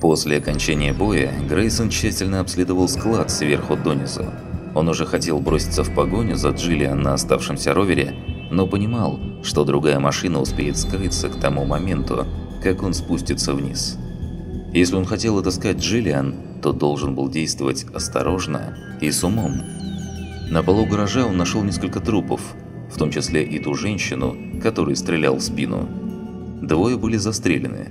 После окончания боя Грейсон тщательно обследовал склад сверху донизу. Он уже хотел броситься в погоню за Джиллиан на оставшемся ровере, но понимал, что другая машина успеет скрыться к тому моменту, как он спустится вниз. Если он хотел отыскать Джиллиан, то должен был действовать осторожно и с умом. На полу гаража он нашел несколько трупов, в том числе и ту женщину, которой стрелял в спину. Двое были застрелены,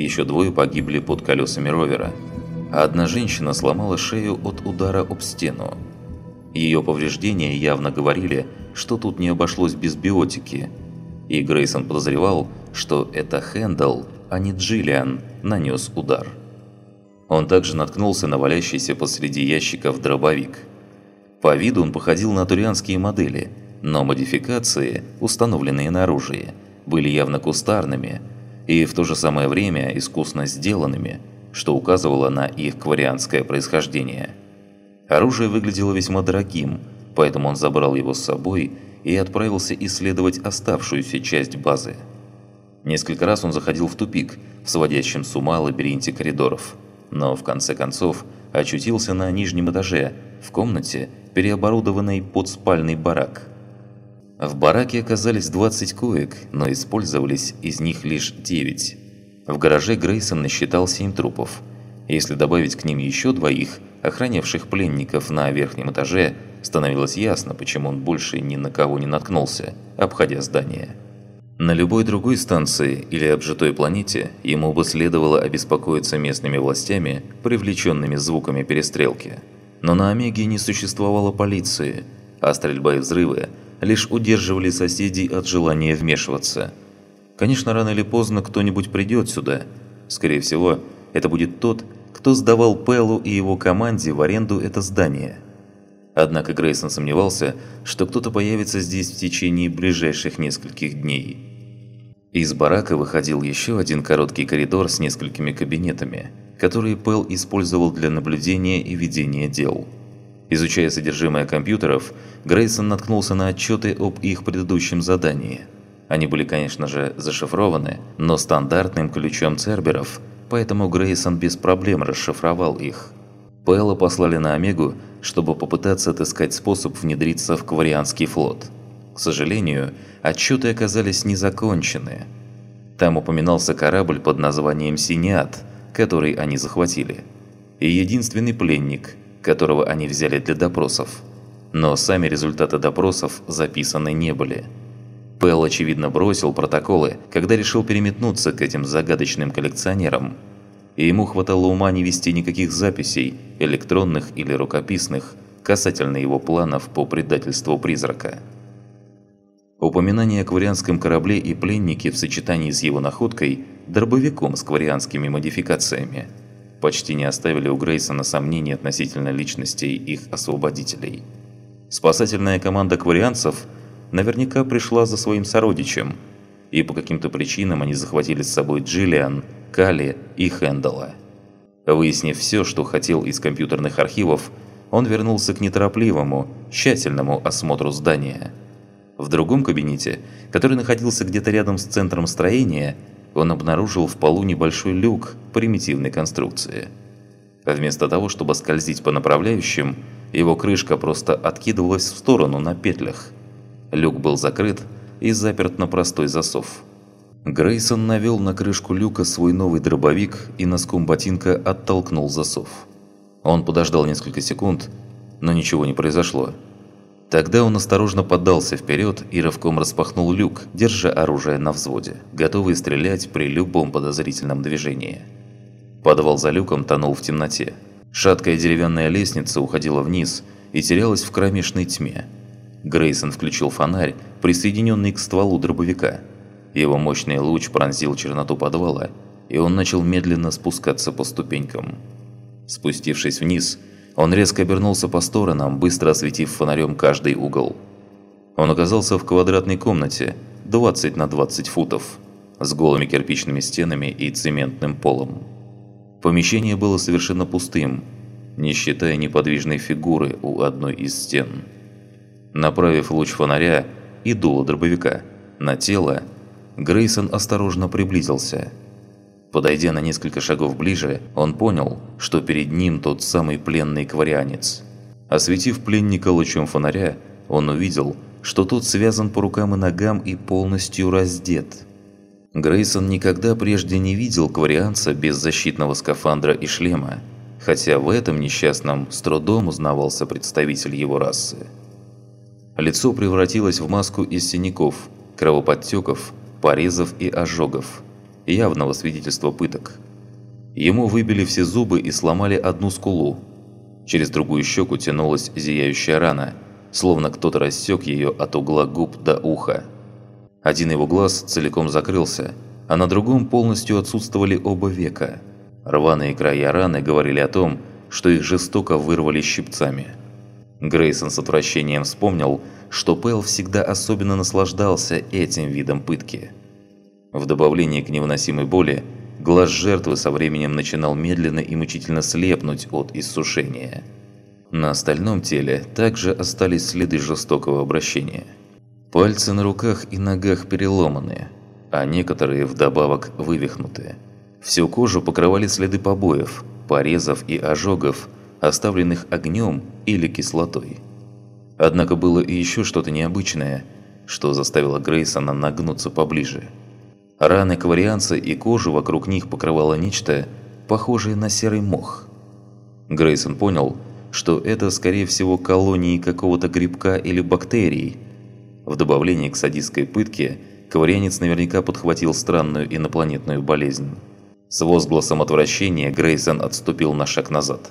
еще двое погибли под колесами ровера, а одна женщина сломала шею от удара об стену. Ее повреждения явно говорили, что тут не обошлось без биотики, и Грейсон подозревал, что это Хэндл, а не Джиллиан, нанес удар. Он также наткнулся на валящийся посреди ящиков дробовик. По виду он походил на турианские модели, но модификации, установленные на оружие, были явно кустарными и в то же самое время искусно сделанными, что указывало на их кварианское происхождение. Оружие выглядело весьма дорогим, поэтому он забрал его с собой и отправился исследовать оставшуюся часть базы. Несколько раз он заходил в тупик, в сводящем с ума лабиринте коридоров, но в конце концов очутился на нижнем этаже, в комнате, переоборудованной под спальный барак. В бараке оказались 20 коек, но использовались из них лишь 9. В гараже Грейсон насчитал 7 трупов. Если добавить к ним еще двоих, охранявших пленников на верхнем этаже, становилось ясно, почему он больше ни на кого не наткнулся, обходя здание. На любой другой станции или обжитой планете ему бы следовало обеспокоиться местными властями, привлеченными звуками перестрелки. Но на Омеге не существовало полиции, а стрельба и взрывы лишь удерживали соседей от желания вмешиваться. Конечно, рано или поздно кто-нибудь придет сюда. Скорее всего, это будет тот, кто сдавал Пэлу и его команде в аренду это здание. Однако Грейсон сомневался, что кто-то появится здесь в течение ближайших нескольких дней. Из барака выходил еще один короткий коридор с несколькими кабинетами, которые Пэл использовал для наблюдения и ведения дел. Изучая содержимое компьютеров, Грейсон наткнулся на отчеты об их предыдущем задании. Они были, конечно же, зашифрованы, но стандартным ключом Церберов, поэтому Грейсон без проблем расшифровал их. Пэла послали на Омегу, чтобы попытаться отыскать способ внедриться в Кварианский флот. К сожалению, отчеты оказались незакончены. Там упоминался корабль под названием «Синиат», который они захватили, и единственный пленник, которого они взяли для допросов. Но сами результаты допросов записаны не были. Пэл, очевидно, бросил протоколы, когда решил переметнуться к этим загадочным коллекционерам. И ему хватало ума не вести никаких записей, электронных или рукописных, касательно его планов по предательству призрака. Упоминание о кварианском корабле и пленнике в сочетании с его находкой – дробовиком с кварианскими модификациями – почти не оставили у Грейсона сомнений относительно личностей их освободителей. Спасательная команда кварианцев наверняка пришла за своим сородичем, и по каким-то причинам они захватили с собой Джиллиан, Кали и Хэндала. Выяснив все, что хотел из компьютерных архивов, он вернулся к неторопливому, тщательному осмотру здания – в другом кабинете, который находился где-то рядом с центром строения, он обнаружил в полу небольшой люк примитивной конструкции. Вместо того, чтобы скользить по направляющим, его крышка просто откидывалась в сторону на петлях. Люк был закрыт и заперт на простой засов. Грейсон навел на крышку люка свой новый дробовик и носком ботинка оттолкнул засов. Он подождал несколько секунд, но ничего не произошло. Тогда он осторожно поддался вперед и рывком распахнул люк, держа оружие на взводе, готовый стрелять при любом подозрительном движении. Подвал за люком тонул в темноте. Шаткая деревянная лестница уходила вниз и терялась в кромешной тьме. Грейсон включил фонарь, присоединенный к стволу дробовика. Его мощный луч пронзил черноту подвала, и он начал медленно спускаться по ступенькам. Спустившись вниз, он резко обернулся по сторонам, быстро осветив фонарем каждый угол. Он оказался в квадратной комнате, 20 на 20 футов, с голыми кирпичными стенами и цементным полом. Помещение было совершенно пустым, не считая неподвижной фигуры у одной из стен. Направив луч фонаря и дуло дробовика на тело, Грейсон осторожно приблизился. Подойдя на несколько шагов ближе, он понял, что перед ним тот самый пленный кварианец. Осветив пленника лучом фонаря, он увидел, что тот связан по рукам и ногам и полностью раздет. Грейсон никогда прежде не видел кварианца без защитного скафандра и шлема, хотя в этом несчастном с трудом узнавался представитель его расы. Лицо превратилось в маску из синяков, кровоподтеков, порезов и ожогов, явного свидетельства пыток. Ему выбили все зубы и сломали одну скулу. Через другую щеку тянулась зияющая рана, словно кто-то рассек ее от угла губ до уха. Один его глаз целиком закрылся, а на другом полностью отсутствовали оба века. Рваные края раны говорили о том, что их жестоко вырвали щипцами. Грейсон с отвращением вспомнил, что Пэл всегда особенно наслаждался этим видом пытки. В добавлении к невыносимой боли, глаз жертвы со временем начинал медленно и мучительно слепнуть от иссушения. На остальном теле также остались следы жестокого обращения. Пальцы на руках и ногах переломаны, а некоторые вдобавок вывихнуты. Всю кожу покрывали следы побоев, порезов и ожогов, оставленных огнем или кислотой. Однако было и еще что-то необычное, что заставило Грейсона нагнуться поближе. Раны кварианца и кожу вокруг них покрывало нечто, похожее на серый мох. Грейсон понял, что это, скорее всего, колонии какого-то грибка или бактерий. В добавлении к садистской пытке, ковырянец наверняка подхватил странную инопланетную болезнь. С возгласом отвращения Грейсон отступил на шаг назад.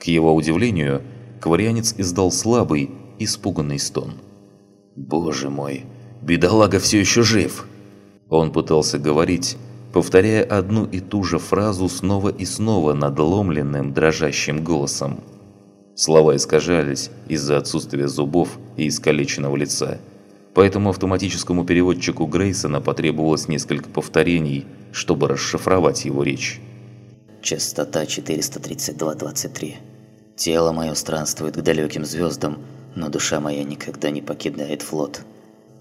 К его удивлению, ковырянец издал слабый, испуганный стон. «Боже мой, бедолага все еще жив!» Он пытался говорить, повторяя одну и ту же фразу снова и снова надломленным, дрожащим голосом. Слова искажались из-за отсутствия зубов и искалеченного лица. Поэтому автоматическому переводчику Грейсона потребовалось несколько повторений, чтобы расшифровать его речь. Частота 432.23. Тело мое странствует к далеким звездам, но душа моя никогда не покидает флот.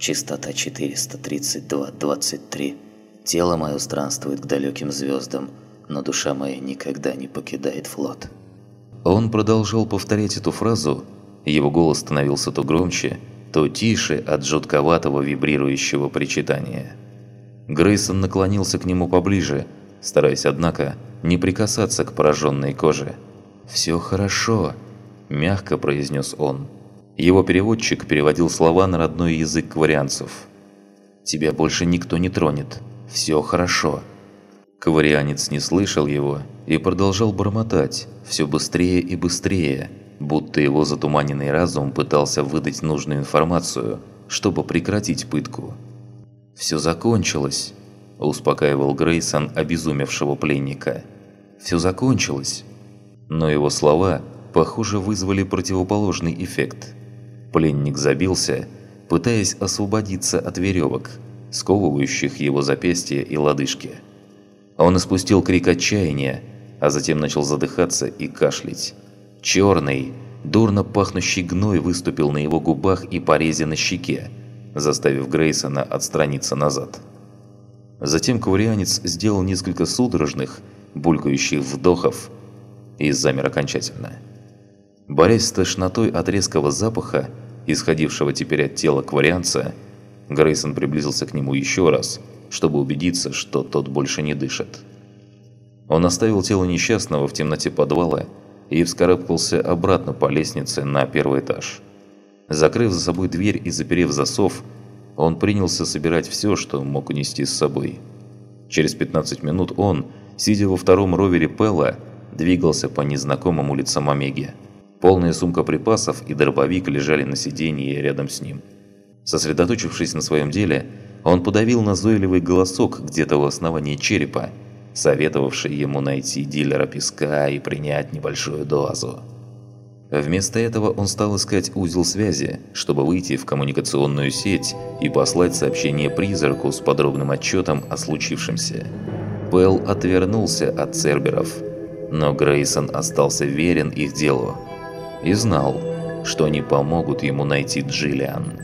Частота 432.23. Тело мое странствует к далеким звездам, но душа моя никогда не покидает флот. Он продолжал повторять эту фразу, его голос становился то громче, то тише от жутковатого вибрирующего причитания. Грейсон наклонился к нему поближе, стараясь, однако, не прикасаться к пораженной коже. «Все хорошо», – мягко произнес он. Его переводчик переводил слова на родной язык кварианцев. «Тебя больше никто не тронет. Все хорошо». Коварианец не слышал его и продолжал бормотать, все быстрее и быстрее, будто его затуманенный разум пытался выдать нужную информацию, чтобы прекратить пытку. «Все закончилось», – успокаивал Грейсон обезумевшего пленника. «Все закончилось». Но его слова, похоже, вызвали противоположный эффект. Пленник забился, пытаясь освободиться от веревок, сковывающих его запястья и лодыжки. Он испустил крик отчаяния, а затем начал задыхаться и кашлять. Черный, дурно пахнущий гной выступил на его губах и порезе на щеке, заставив Грейсона отстраниться назад. Затем коварианец сделал несколько судорожных, булькающих вдохов и замер окончательно. Борясь с тошнотой от резкого запаха, исходившего теперь от тела кварианца, Грейсон приблизился к нему еще раз – чтобы убедиться, что тот больше не дышит. Он оставил тело несчастного в темноте подвала и вскарабкался обратно по лестнице на первый этаж. Закрыв за собой дверь и заперев засов, он принялся собирать все, что мог унести с собой. Через 15 минут он, сидя во втором ровере Пелла, двигался по незнакомым улицам Омеги. Полная сумка припасов и дробовик лежали на сиденье рядом с ним. Сосредоточившись на своем деле, он подавил назойливый голосок где-то у основания черепа, советовавший ему найти дилера песка и принять небольшую дозу. Вместо этого он стал искать узел связи, чтобы выйти в коммуникационную сеть и послать сообщение призраку с подробным отчетом о случившемся. Пэл отвернулся от церберов, но Грейсон остался верен их делу и знал, что они помогут ему найти Джиллиан.